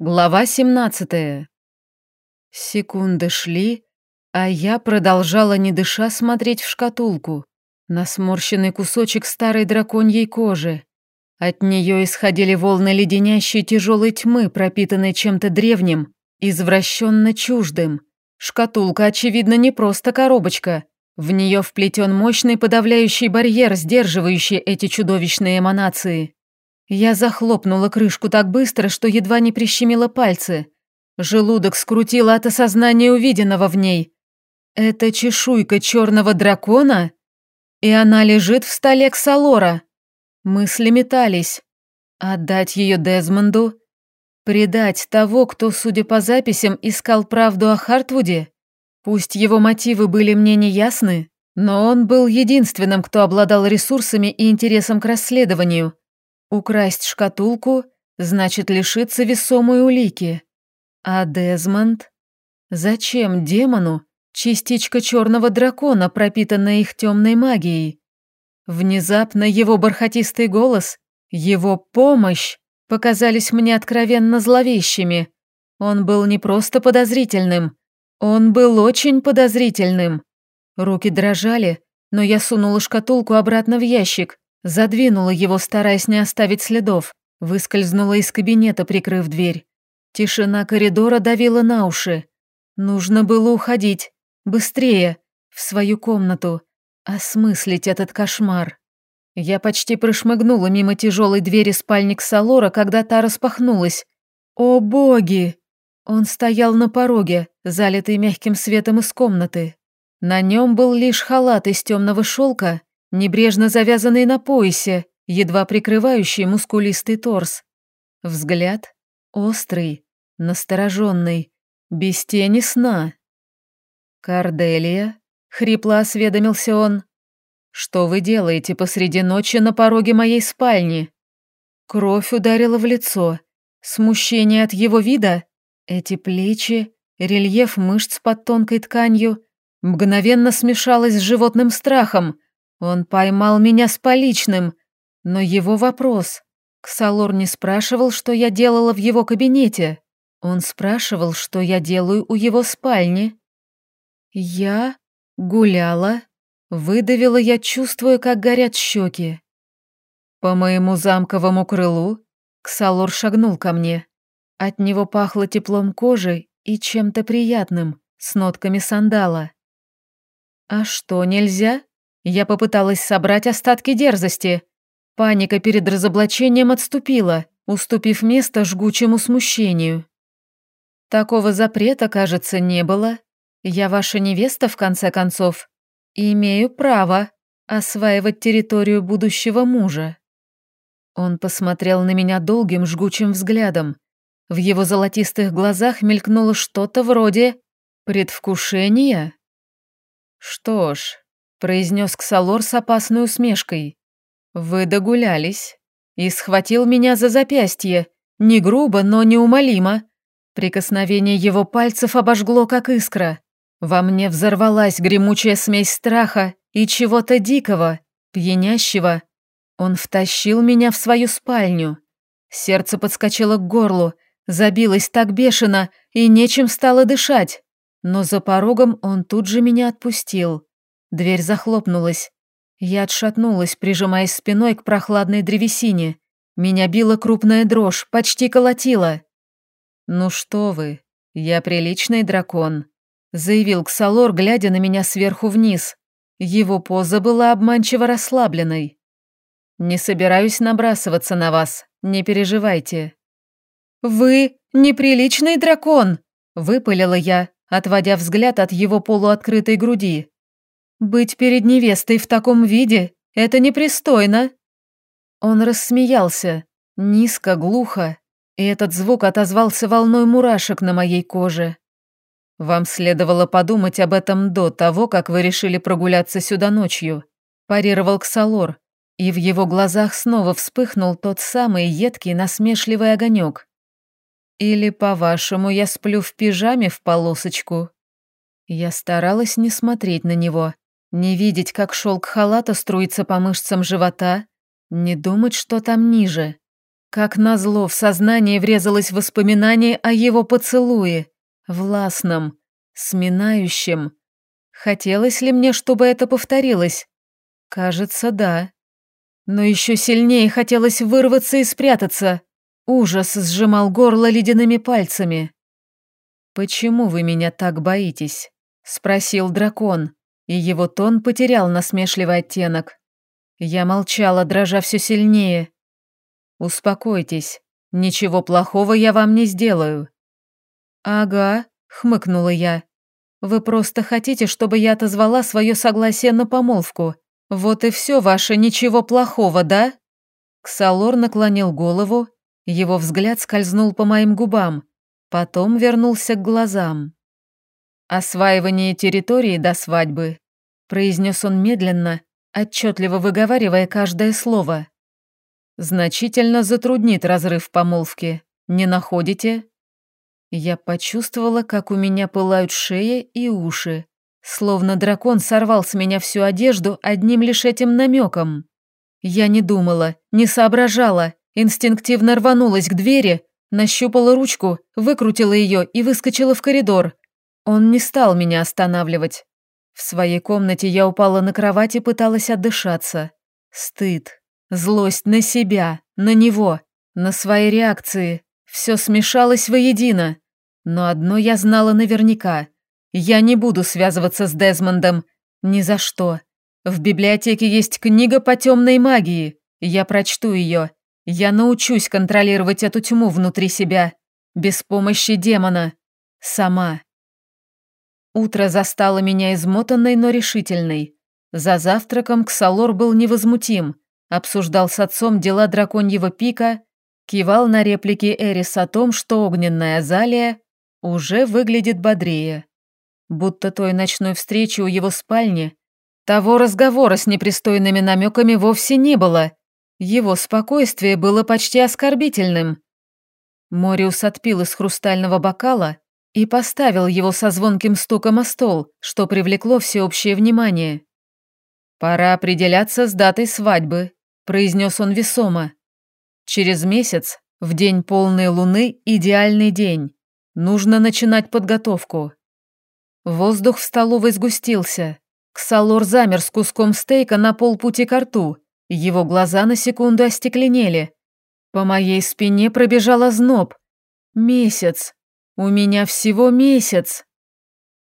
Глава 17 Секунды шли, а я продолжала не дыша смотреть в шкатулку, на сморщенный кусочек старой драконьей кожи. От нее исходили волны леденящей тяжелой тьмы, пропитанной чем-то древним, извращенно чуждым. Шкатулка, очевидно, не просто коробочка. В нее вплетен мощный подавляющий барьер, сдерживающий эти чудовищные эманации. Я захлопнула крышку так быстро, что едва не прищемила пальцы. Желудок скрутило от осознания увиденного в ней. Это чешуйка черного дракона? И она лежит в столе Ксалора. Мысли метались. Отдать ее Дезмонду? Предать того, кто, судя по записям, искал правду о Хартвуде? Пусть его мотивы были мне неясны, но он был единственным, кто обладал ресурсами и интересом к расследованию – Украсть шкатулку значит лишиться весомой улики. А Дезмонд? Зачем демону частичка черного дракона, пропитанная их темной магией? Внезапно его бархатистый голос, его помощь показались мне откровенно зловещими. Он был не просто подозрительным, он был очень подозрительным. Руки дрожали, но я сунула шкатулку обратно в ящик, Задвинула его, стараясь не оставить следов. Выскользнула из кабинета, прикрыв дверь. Тишина коридора давила на уши. Нужно было уходить. Быстрее. В свою комнату. Осмыслить этот кошмар. Я почти прошмыгнула мимо тяжелой двери спальни Салора, когда та распахнулась. О боги! Он стоял на пороге, залитый мягким светом из комнаты. На нем был лишь халат из темного шелка небрежно завязанный на поясе, едва прикрывающий мускулистый торс. Взгляд острый, настороженный, без тени сна. «Карделия?» — хрипло осведомился он. «Что вы делаете посреди ночи на пороге моей спальни?» Кровь ударила в лицо. Смущение от его вида, эти плечи, рельеф мышц под тонкой тканью, мгновенно смешалось с животным страхом, он поймал меня с поличным, но его вопрос. Ксалор не спрашивал, что я делала в его кабинете. Он спрашивал, что я делаю у его спальни. Я гуляла, выдавила я, чувствуя, как горят щеки. По моему замковому крылу Ксалор шагнул ко мне. От него пахло теплом кожи и чем-то приятным, с нотками сандала. «А что, нельзя?» Я попыталась собрать остатки дерзости. Паника перед разоблачением отступила, уступив место жгучему смущению. Такого запрета, кажется, не было. Я ваша невеста, в конце концов. имею право осваивать территорию будущего мужа. Он посмотрел на меня долгим жгучим взглядом. В его золотистых глазах мелькнуло что-то вроде предвкушения. Что ж, произнес Ксалор с опасной усмешкой. «Вы догулялись. И схватил меня за запястье. Не грубо, но неумолимо. Прикосновение его пальцев обожгло, как искра. Во мне взорвалась гремучая смесь страха и чего-то дикого, пьянящего. Он втащил меня в свою спальню. Сердце подскочило к горлу, забилось так бешено, и нечем стало дышать. Но за порогом он тут же меня отпустил. Дверь захлопнулась. Я отшатнулась, прижимаясь спиной к прохладной древесине. Меня била крупная дрожь, почти колотила. «Ну что вы, я приличный дракон», — заявил Ксалор, глядя на меня сверху вниз. Его поза была обманчиво расслабленной. «Не собираюсь набрасываться на вас, не переживайте». «Вы неприличный дракон!» — выпалила я, отводя взгляд от его полуоткрытой груди. Быть перед невестой в таком виде — это непристойно. Он рассмеялся, низко, глухо, и этот звук отозвался волной мурашек на моей коже. Вам следовало подумать об этом до того, как вы решили прогуляться сюда ночью, парировал Ксалор, и в его глазах снова вспыхнул тот самый едкий насмешливый огонек. Или, по-вашему, я сплю в пижаме в полосочку? Я старалась не смотреть на него, не видеть, как шелк халата струится по мышцам живота, не думать, что там ниже. Как назло, в сознание врезалось воспоминание о его поцелуе, властном, сминающем. Хотелось ли мне, чтобы это повторилось? Кажется, да. Но еще сильнее хотелось вырваться и спрятаться. Ужас сжимал горло ледяными пальцами. «Почему вы меня так боитесь?» — спросил дракон, и его тон потерял насмешливый оттенок. Я молчала, дрожа все сильнее. «Успокойтесь, ничего плохого я вам не сделаю». «Ага», — хмыкнула я. «Вы просто хотите, чтобы я отозвала свое согласие на помолвку. Вот и все ваше ничего плохого, да?» Ксалор наклонил голову, его взгляд скользнул по моим губам, потом вернулся к глазам. «Осваивание территории до свадьбы», — произнес он медленно, отчетливо выговаривая каждое слово значительно затруднит разрыв помолвки. Не находите? Я почувствовала, как у меня пылают шея и уши. Словно дракон сорвал с меня всю одежду одним лишь этим намеком. Я не думала, не соображала, инстинктивно рванулась к двери, нащупала ручку, выкрутила ее и выскочила в коридор. Он не стал меня останавливать. В своей комнате я упала на кровать и пыталась отдышаться. Стыд, Злость на себя, на него, на свои реакции. Все смешалось воедино. Но одно я знала наверняка. Я не буду связываться с Дезмондом. Ни за что. В библиотеке есть книга по темной магии. Я прочту ее. Я научусь контролировать эту тьму внутри себя. Без помощи демона. Сама. Утро застало меня измотанной, но решительной. За завтраком Ксалор был невозмутим обсуждал с отцом дела драконьего пика, кивал на реплики Эрис о том, что огненная Азалия уже выглядит бодрее. Будто той ночной встречи у его спальни того разговора с непристойными намеками вовсе не было. Его спокойствие было почти оскорбительным. Мориус отпил из хрустального бокала и поставил его со звонким стуком о стол, что привлекло всеобщее внимание. «Пора определяться с датой свадьбы», произнес он весомо. Через месяц, в день полной луны, идеальный день. Нужно начинать подготовку. Воздух в столовой сгустился. Ксалор замер с куском стейка на полпути к рту. Его глаза на секунду остекленели. По моей спине пробежал озноб. Месяц. У меня всего месяц.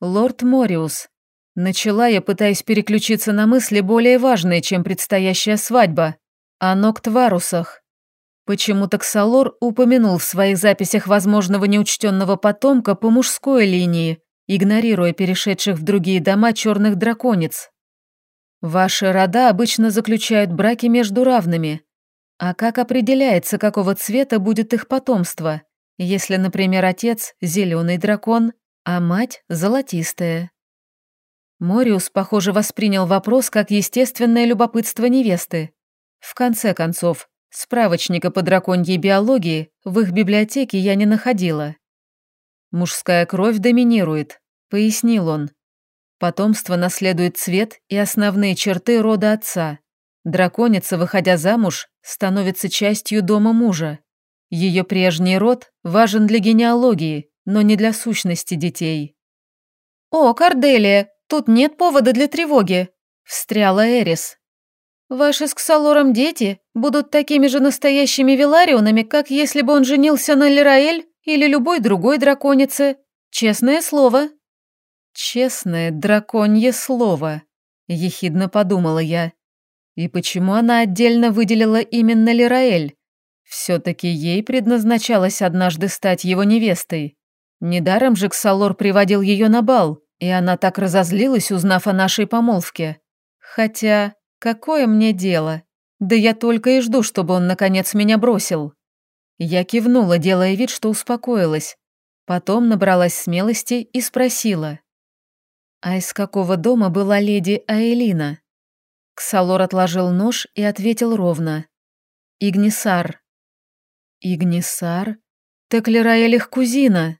Лорд Мориус, Начала я, пытаясь переключиться на мысли более важные, чем предстоящая свадьба. О Ноктварусах. Почему-то Ксалор упомянул в своих записях возможного неучтенного потомка по мужской линии, игнорируя перешедших в другие дома черных драконец. Ваши рода обычно заключают браки между равными. А как определяется, какого цвета будет их потомство, если, например, отец – зеленый дракон, а мать – золотистая? Мориус, похоже, воспринял вопрос как естественное любопытство невесты. В конце концов, справочника по драконьей биологии в их библиотеке я не находила. «Мужская кровь доминирует», — пояснил он. Потомство наследует цвет и основные черты рода отца. Драконица, выходя замуж, становится частью дома мужа. Ее прежний род важен для генеалогии, но не для сущности детей. «О, Корделия, Тут нет повода для тревоги», — встряла Эрис. «Ваши с Ксалором дети будут такими же настоящими Виларионами, как если бы он женился на Лираэль или любой другой драконице. Честное слово». «Честное драконье слово», — ехидно подумала я. «И почему она отдельно выделила именно Лираэль? Все-таки ей предназначалось однажды стать его невестой. Недаром же Ксалор приводил ее на бал. И она так разозлилась, узнав о нашей помолвке. Хотя, какое мне дело? Да я только и жду, чтобы он наконец меня бросил. Я кивнула, делая вид, что успокоилась. Потом набралась смелости и спросила. «А из какого дома была леди Аэлина?» Ксалор отложил нож и ответил ровно. «Игнисар». «Игнисар? Так Лираэль их кузина?»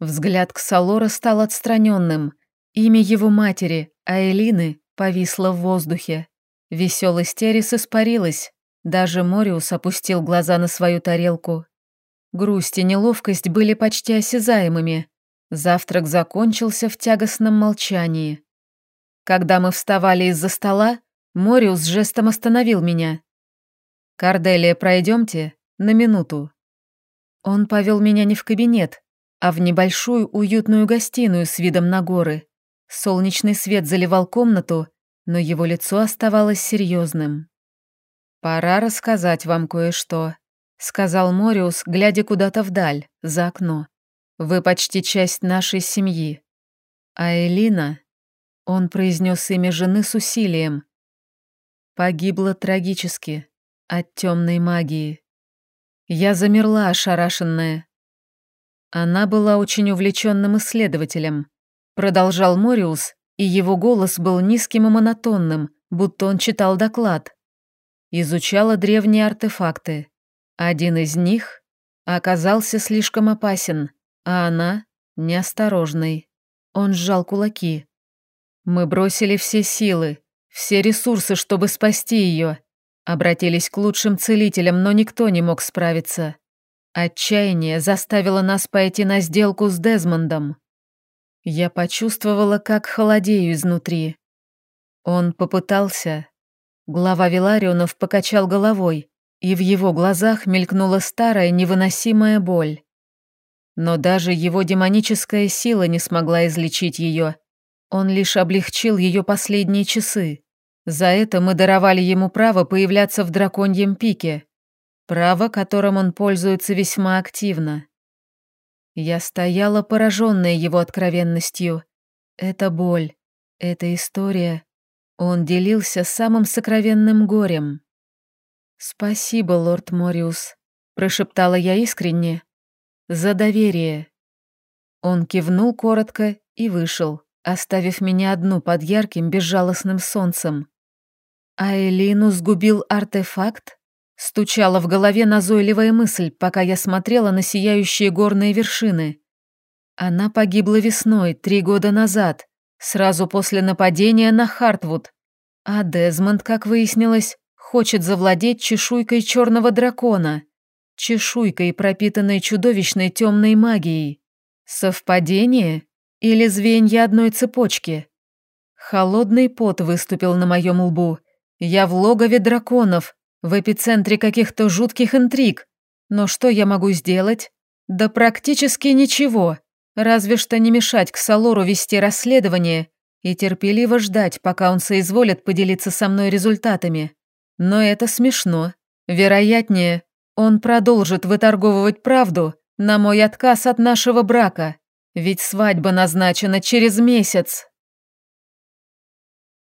Взгляд Ксалора стал отстраненным. Имя его матери, Аэлины, повисло в воздухе. Веселый стерис испарилась. Даже Мориус опустил глаза на свою тарелку. Грусть и неловкость были почти осязаемыми. Завтрак закончился в тягостном молчании. Когда мы вставали из-за стола, Мориус жестом остановил меня. «Корделия, пройдемте на минуту». Он повел меня не в кабинет, а в небольшую уютную гостиную с видом на горы. Солнечный свет заливал комнату, но его лицо оставалось серьезным. «Пора рассказать вам кое-что», — сказал Мориус, глядя куда-то вдаль, за окно. «Вы почти часть нашей семьи. А Элина...» Он произнес имя жены с усилием. Погибла трагически, от темной магии. Я замерла, ошарашенная. Она была очень увлеченным исследователем. Продолжал Мориус, и его голос был низким и монотонным, будто он читал доклад. Изучала древние артефакты. Один из них оказался слишком опасен, а она — неосторожной. Он сжал кулаки. Мы бросили все силы, все ресурсы, чтобы спасти ее. Обратились к лучшим целителям, но никто не мог справиться. Отчаяние заставило нас пойти на сделку с Дезмондом. Я почувствовала, как холодею изнутри. Он попытался. Глава Виларионов покачал головой, и в его глазах мелькнула старая невыносимая боль. Но даже его демоническая сила не смогла излечить ее. Он лишь облегчил ее последние часы. За это мы даровали ему право появляться в драконьем пике. Право, которым он пользуется весьма активно. Я стояла пораженная его откровенностью. Это боль, эта история. Он делился самым сокровенным горем. «Спасибо, лорд Мориус», — прошептала я искренне. «За доверие». Он кивнул коротко и вышел, оставив меня одну под ярким безжалостным солнцем. А Элину сгубил артефакт? Стучала в голове назойливая мысль, пока я смотрела на сияющие горные вершины. Она погибла весной, три года назад, сразу после нападения на Хартвуд. А Дезмонд, как выяснилось, хочет завладеть чешуйкой черного дракона. Чешуйкой, пропитанной чудовищной темной магией. Совпадение? Или звенья одной цепочки? Холодный пот выступил на моем лбу. Я в логове драконов, в эпицентре каких-то жутких интриг. Но что я могу сделать? Да практически ничего. Разве что не мешать к Салору вести расследование и терпеливо ждать, пока он соизволит поделиться со мной результатами. Но это смешно. Вероятнее, он продолжит выторговывать правду на мой отказ от нашего брака. Ведь свадьба назначена через месяц.